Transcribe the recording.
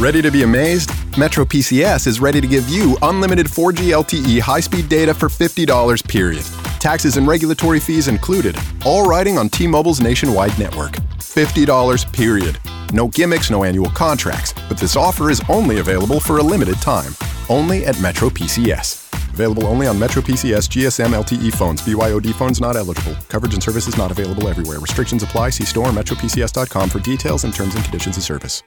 Ready to be amazed? Metro PCS is ready to give you unlimited 4G LTE high speed data for $50 period. Taxes and regulatory fees included, all riding on T Mobile's nationwide network. $50 period. No gimmicks, no annual contracts, but this offer is only available for a limited time. Only at Metro PCS. Available only on Metro PCS GSM LTE phones. BYOD phones not eligible. Coverage and services not available everywhere. Restrictions apply. See store metropcs.com for details and terms and conditions of service.